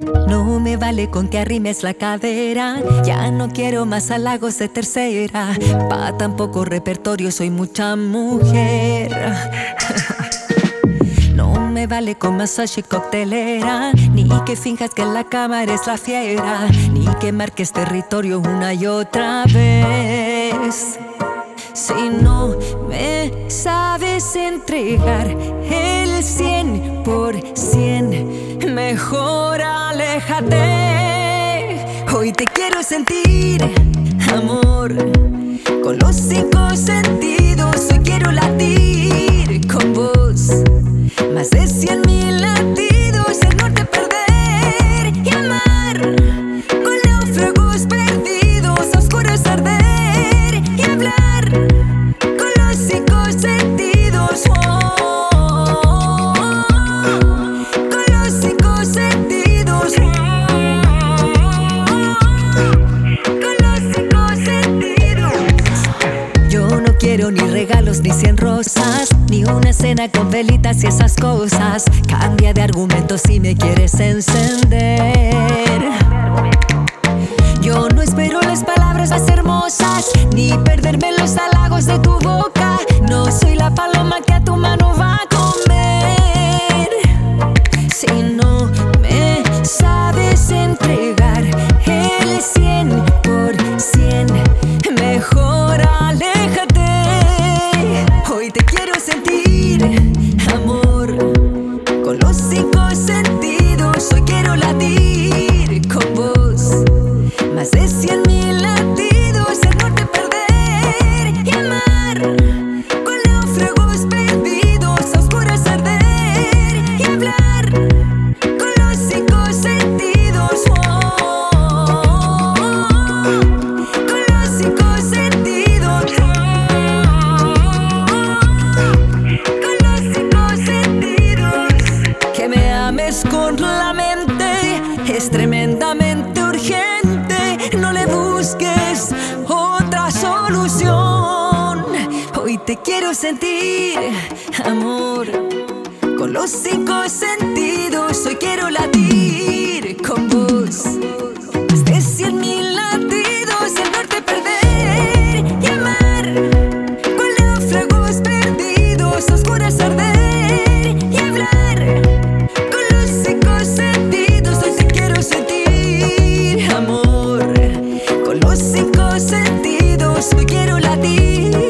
No me vale con que arrimes la cadera. Ya no quiero más halagos de tercera. Pa' tampoco repertorio, soy mucha mujer. No me vale con masaje coctelera. Ni que finjas que la cámara es la fiera. Ni que marques territorio una y otra vez. Si no me sabes entregar el cien por cien, mejor aléjate. Hoy te quiero sentir, amor, con los cinco sentidos. Ni cien rosas, ni una cena con velitas y esas cosas. Cambia de argumento si me quieres encender. Yo no espero las palabras más hermosas, ni perderme los halagos de tu boca. No soy la paloma que a tu mano con la mente es tremendamente urgente. No le busques otra solución. Hoy te quiero sentir, amor, con los cinco sentidos. Solo quiero latir.